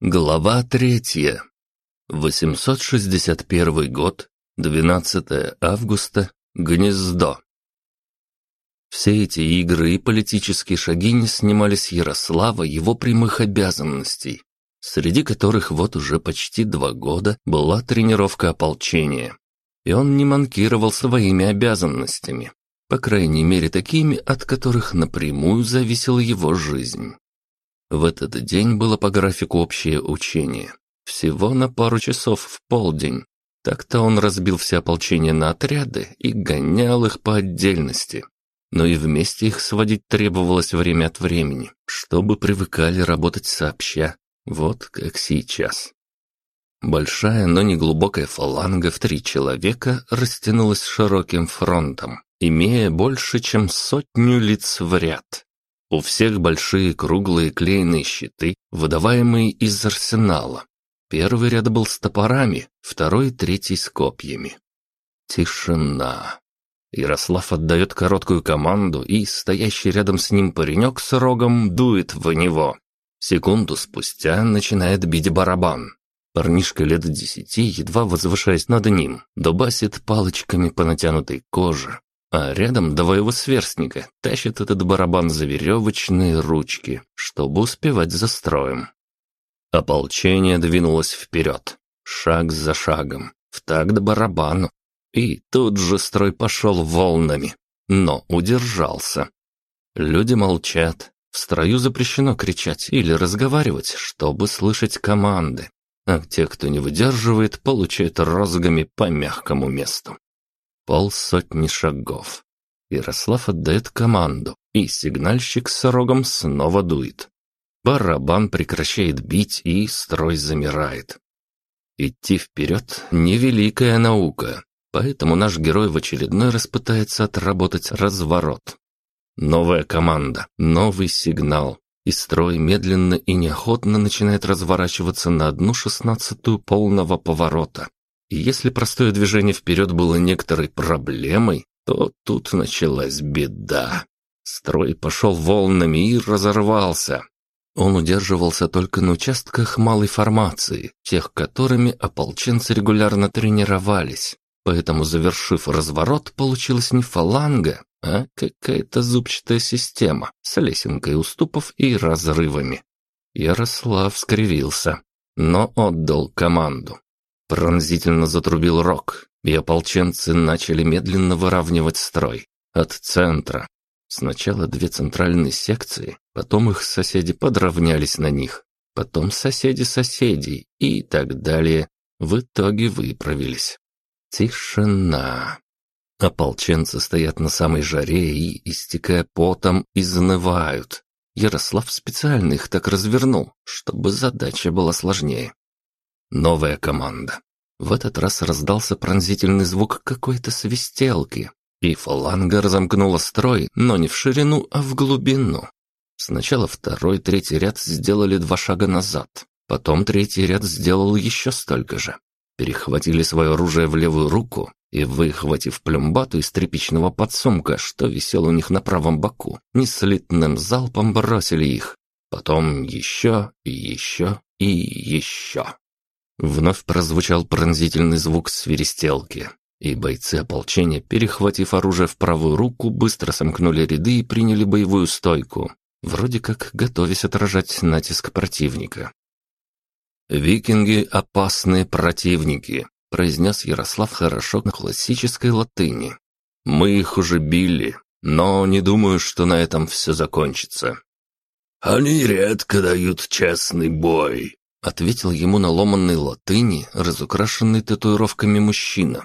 Глава третья. 861 год, 12 августа, Гнездо. Все эти игры и политические шаги не снимали с Ярослава его прямых обязанностей, среди которых вот уже почти два года была тренировка ополчения. И он не манкировал своими обязанностями, по крайней мере такими, от которых напрямую зависела его жизнь. В этот день было по графику общее учение. Всего на пару часов в полдень. Так-то он разбил все ополчения на отряды и гонял их по отдельности. Но и вместе их сводить требовалось время от времени, чтобы привыкали работать сообща, вот как сейчас. Большая, но не глубокая фаланга в три человека растянулась широким фронтом, имея больше, чем сотню лиц в ряд. У всех большие круглые клееные щиты, выдаваемые из арсенала. Первый ряд был с топорами, второй и третий с копьями. Тишина. Ярослав отдает короткую команду, и стоящий рядом с ним паренек с рогом дует в него. Секунду спустя начинает бить барабан. Парнишка лет десяти, едва возвышаясь над ним, дубасит палочками по натянутой коже, а рядом два его сверстника тащат этот барабан за веревочные ручки, чтобы успевать за строем. Ополчение двинулось вперед, шаг за шагом, в такт барабану, и тут же строй пошел волнами, но удержался. Люди молчат, в строю запрещено кричать или разговаривать, чтобы слышать команды, а те, кто не выдерживает, получают розгами по мягкому месту полсотни шагов. Ярослав отдает команду, и сигнальщик с рогом снова дует. Барабан прекращает бить, и строй замирает. Идти вперед — невеликая наука, поэтому наш герой в очередной раз пытается отработать разворот. Новая команда, новый сигнал, и строй медленно и неохотно начинает разворачиваться на одну шестнадцатую полного поворота. Если простое движение вперед было некоторой проблемой, то тут началась беда. Строй пошел волнами и разорвался. Он удерживался только на участках малой формации, тех которыми ополченцы регулярно тренировались. Поэтому, завершив разворот, получилась не фаланга, а какая-то зубчатая система с лесенкой уступов и разрывами. Ярослав скривился, но отдал команду. Пронзительно затрубил рог, и ополченцы начали медленно выравнивать строй. От центра. Сначала две центральные секции, потом их соседи подравнялись на них, потом соседи соседей и так далее. В итоге выправились. Тишина. Ополченцы стоят на самой жаре и, истекая потом, изнывают. Ярослав специально их так развернул, чтобы задача была сложнее. Новая команда. В этот раз раздался пронзительный звук какой-то свистелки, и фаланга разомкнула строй, но не в ширину, а в глубину. Сначала второй, третий ряд сделали два шага назад, потом третий ряд сделал еще столько же. Перехватили свое оружие в левую руку и, выхватив плюмбату из тряпичного подсумка, что висел у них на правом боку, неслитным залпом бросили их. Потом еще и еще и еще. Вновь прозвучал пронзительный звук свиристелки, и бойцы ополчения, перехватив оружие в правую руку, быстро сомкнули ряды и приняли боевую стойку, вроде как готовясь отражать натиск противника. «Викинги — опасные противники», — произнес Ярослав хорошо на классической латыни. «Мы их уже били, но не думаю, что на этом все закончится». «Они редко дают честный бой», Ответил ему на ломанной латыни, разукрашенный татуировками мужчина.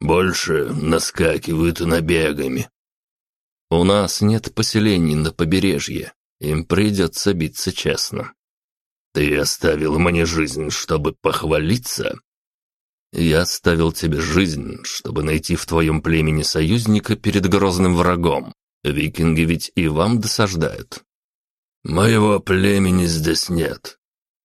«Больше наскакивают набегами». «У нас нет поселений на побережье. Им придется биться честно». «Ты оставил мне жизнь, чтобы похвалиться?» «Я оставил тебе жизнь, чтобы найти в твоем племени союзника перед грозным врагом. Викинги ведь и вам досаждают». «Моего племени здесь нет.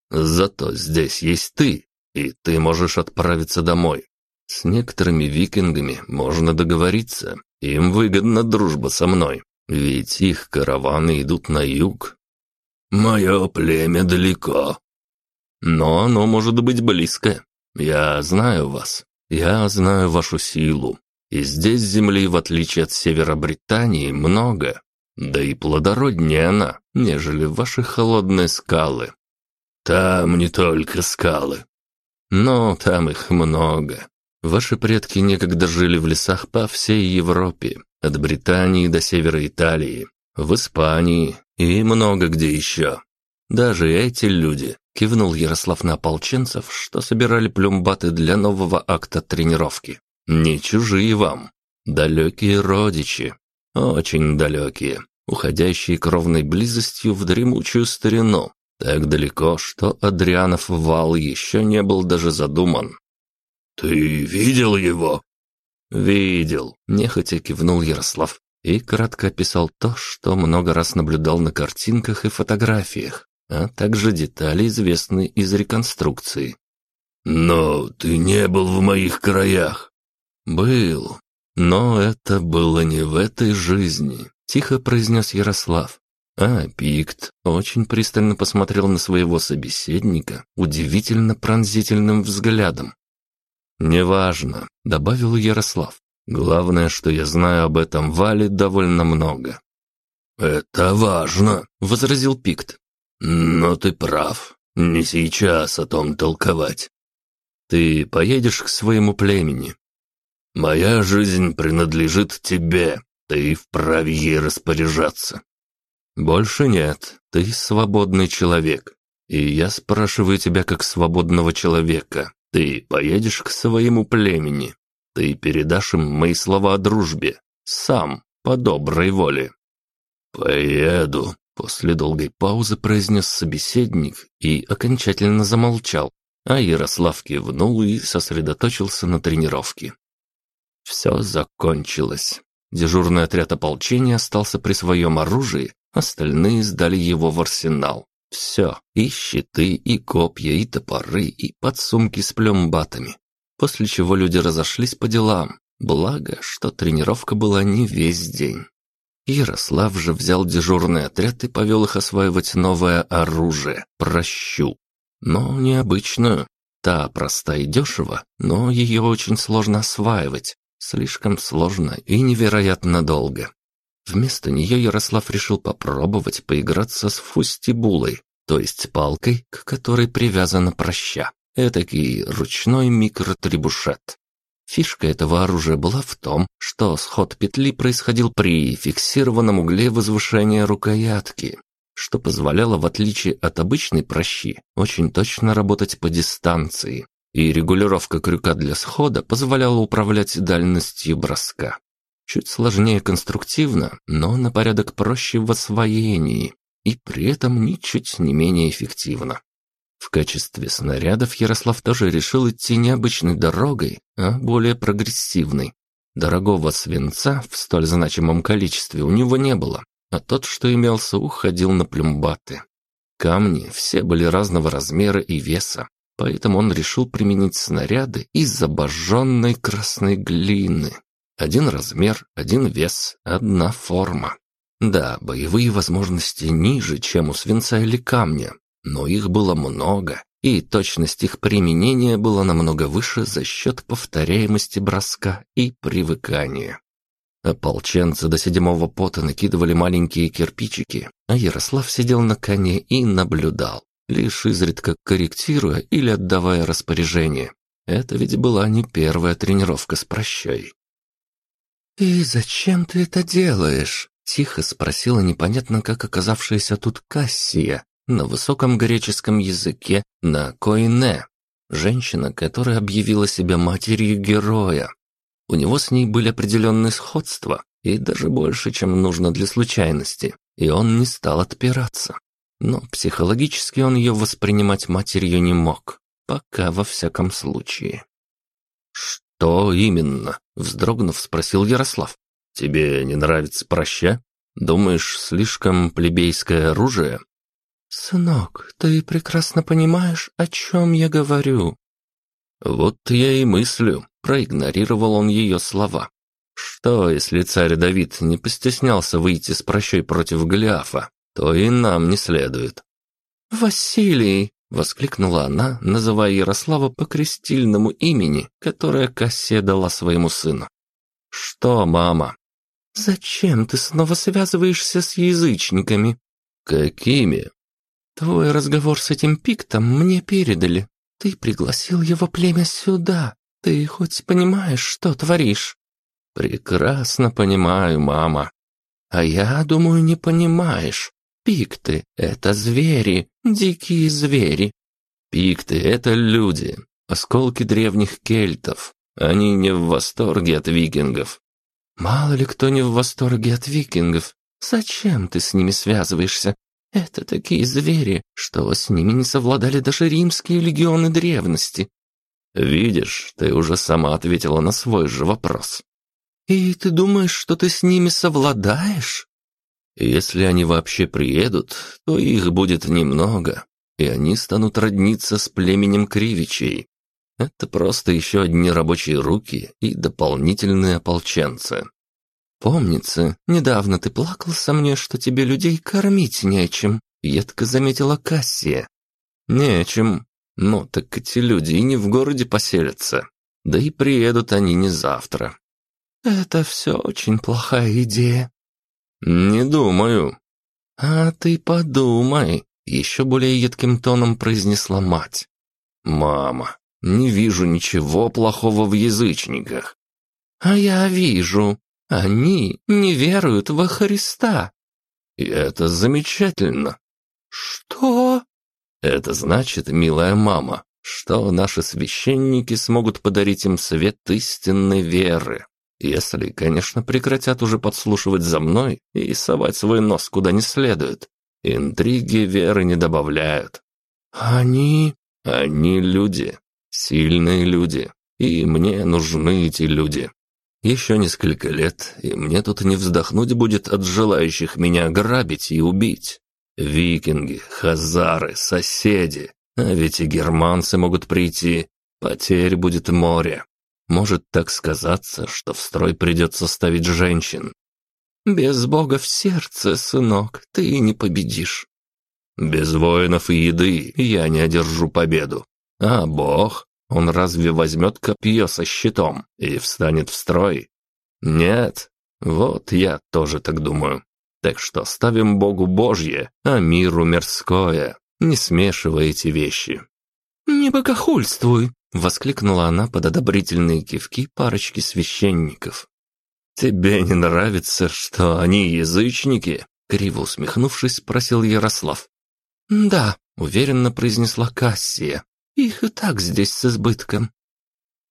Зато здесь есть ты, и ты можешь отправиться домой. С некоторыми викингами можно договориться. Им выгодна дружба со мной, ведь их караваны идут на юг. Мое племя далеко. но оно может быть близко. Я знаю вас. Я знаю вашу силу. И здесь земли, в отличие от севера Британии, много. Да и плодороднее она, нежели ваши холодные скалы. Там не только скалы. Но там их много. Ваши предки некогда жили в лесах по всей Европе, от Британии до севера Италии, в Испании и много где еще. Даже эти люди, кивнул Ярослав на ополченцев, что собирали плюмбаты для нового акта тренировки. Не чужие вам, далекие родичи, очень далекие, уходящие кровной близостью в дремучую старину, так далеко, что Адрианов вал еще не был даже задуман. «Ты видел его?» «Видел», – нехотя кивнул Ярослав и кратко описал то, что много раз наблюдал на картинках и фотографиях, а также детали, известные из реконструкции. «Но ты не был в моих краях». «Был, но это было не в этой жизни», – тихо произнес Ярослав. А Пикт очень пристально посмотрел на своего собеседника удивительно пронзительным взглядом. «Неважно», — добавил Ярослав. «Главное, что я знаю об этом Вале довольно много». «Это важно», — возразил Пикт. «Но ты прав. Не сейчас о том толковать. Ты поедешь к своему племени. Моя жизнь принадлежит тебе. Ты вправе ей распоряжаться. Больше нет. Ты свободный человек. И я спрашиваю тебя как свободного человека. Ты поедешь к своему племени. Ты передашь им мои слова о дружбе. Сам, по доброй воле. Поеду, после долгой паузы произнес собеседник и окончательно замолчал, а Ярослав кивнул и сосредоточился на тренировке. Все закончилось. Дежурный отряд ополчения остался при своем оружии, остальные сдали его в арсенал. Все, и щиты, и копья, и топоры, и подсумки с плембатами. После чего люди разошлись по делам, благо, что тренировка была не весь день. Ярослав же взял дежурный отряд и повел их осваивать новое оружие – прощу. Но необычную. Та проста и дешево, но ее очень сложно осваивать. Слишком сложно и невероятно долго. Вместо нее Ярослав решил попробовать поиграться с фустибулой, то есть палкой, к которой привязана проща. Этакий ручной микротрибушет. Фишка этого оружия была в том, что сход петли происходил при фиксированном угле возвышения рукоятки, что позволяло, в отличие от обычной прощи, очень точно работать по дистанции. И регулировка крюка для схода позволяла управлять дальностью броска. Чуть сложнее конструктивно, но на порядок проще в освоении и при этом ничуть не менее эффективно. В качестве снарядов Ярослав тоже решил идти не обычной дорогой, а более прогрессивной. Дорогого свинца в столь значимом количестве у него не было, а тот, что имелся, уходил на плюмбаты. Камни все были разного размера и веса, поэтому он решил применить снаряды из обожженной красной глины. Один размер, один вес, одна форма. Да, боевые возможности ниже, чем у свинца или камня, но их было много, и точность их применения была намного выше за счет повторяемости броска и привыкания. Ополченцы до седьмого пота накидывали маленькие кирпичики, а Ярослав сидел на коне и наблюдал, лишь изредка корректируя или отдавая распоряжение. Это ведь была не первая тренировка с прощой. «И зачем ты это делаешь?» — тихо спросила непонятно как оказавшаяся тут Кассия на высоком греческом языке на Коине, женщина, которая объявила себя матерью героя. У него с ней были определенные сходства, и даже больше, чем нужно для случайности, и он не стал отпираться. Но психологически он ее воспринимать матерью не мог, пока во всяком случае. «Что именно?» — вздрогнув, спросил Ярослав. «Тебе не нравится проща? Думаешь, слишком плебейское оружие?» «Сынок, ты прекрасно понимаешь, о чем я говорю». «Вот я и мыслю», — проигнорировал он ее слова. «Что, если царь Давид не постеснялся выйти с прощой против Голиафа, то и нам не следует». «Василий!» Воскликнула она, называя Ярослава по крестильному имени, которое Кассия дала своему сыну. «Что, мама?» «Зачем ты снова связываешься с язычниками?» «Какими?» «Твой разговор с этим пиктом мне передали. Ты пригласил его племя сюда. Ты хоть понимаешь, что творишь?» «Прекрасно понимаю, мама». «А я думаю, не понимаешь. Пикты — это звери, дикие звери». «Пикты — это люди, осколки древних кельтов. Они не в восторге от викингов». «Мало ли кто не в восторге от викингов. Зачем ты с ними связываешься? Это такие звери, что с ними не совладали даже римские легионы древности. Видишь, ты уже сама ответила на свой же вопрос. И ты думаешь, что ты с ними совладаешь? Если они вообще приедут, то их будет немного, и они станут родниться с племенем Кривичей. Это просто еще одни рабочие руки и дополнительные ополченцы. Помнится, недавно ты плакал со мне, что тебе людей кормить нечем, едко заметила Кассия. Нечем, ну, так эти люди и не в городе поселятся. Да и приедут они не завтра. Это все очень плохая идея. Не думаю. А ты подумай, еще более едким тоном произнесла мать. Мама, не вижу ничего плохого в язычниках. А я вижу. Они не веруют во Христа. И это замечательно. Что? Это значит, милая мама, что наши священники смогут подарить им свет истинной веры. Если, конечно, прекратят уже подслушивать за мной и совать свой нос куда не следует. Интриги веры не добавляют. Они... Они люди. Сильные люди. И мне нужны эти люди. Еще несколько лет, и мне тут не вздохнуть будет от желающих меня грабить и убить. Викинги, хазары, соседи. А ведь и германцы могут прийти. Потерь будет море. Может так сказаться, что в строй придется ставить женщин. Без бога в сердце, сынок, ты не победишь. Без воинов и еды я не одержу победу. А бог, он разве возьмет копье со щитом и встанет в строй? Нет, вот я тоже так думаю. Так что ставим Богу Божье, а миру мирское. Не смешивай эти вещи». «Не богохульствуй!» — воскликнула она под одобрительные кивки парочки священников. «Тебе не нравится, что они язычники?» — криво усмехнувшись, спросил Ярослав. «Да», — уверенно произнесла Кассия. «Их и так здесь с избытком».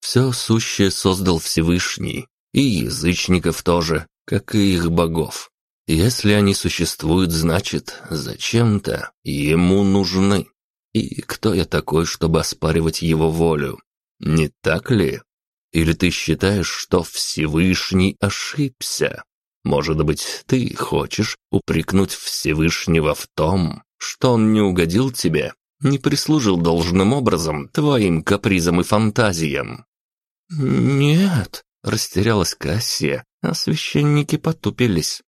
«Все сущее создал Всевышний, и язычников тоже, как и их богов. Если они существуют, значит, зачем-то ему нужны. И кто я такой, чтобы оспаривать его волю? Не так ли? Или ты считаешь, что Всевышний ошибся? Может быть, ты хочешь упрекнуть Всевышнего в том, что он не угодил тебе, не прислужил должным образом твоим капризам и фантазиям? «Нет», — растерялась Кассия, а священники потупились.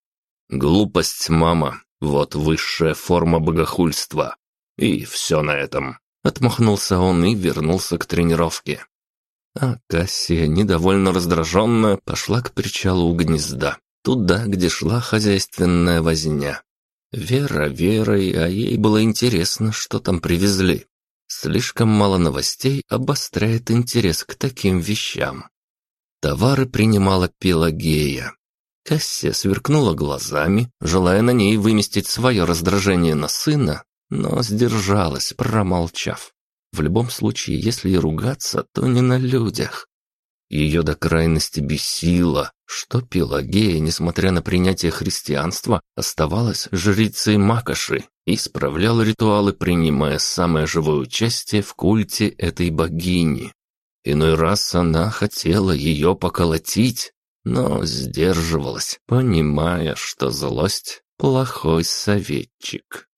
Глупость, мама, вот высшая форма богохульства. И все на этом. Отмахнулся он и вернулся к тренировке. А Кассия, недовольно раздраженная, пошла к причалу у гнезда, туда, где шла хозяйственная возня. Вера верой, а ей было интересно, что там привезли. Слишком мало новостей обостряет интерес к таким вещам. Товары принимала Пелагея, Кассия сверкнула глазами, желая на ней выместить свое раздражение на сына, но сдержалась, промолчав. В любом случае, если и ругаться, то не на людях. Ее до крайности бесило, что Пелагея, несмотря на принятие христианства, оставалась жрицей Макоши и справляла ритуалы, принимая самое живое участие в культе этой богини. Иной раз она хотела ее поколотить, но сдерживалась, понимая, что злость – плохой советчик.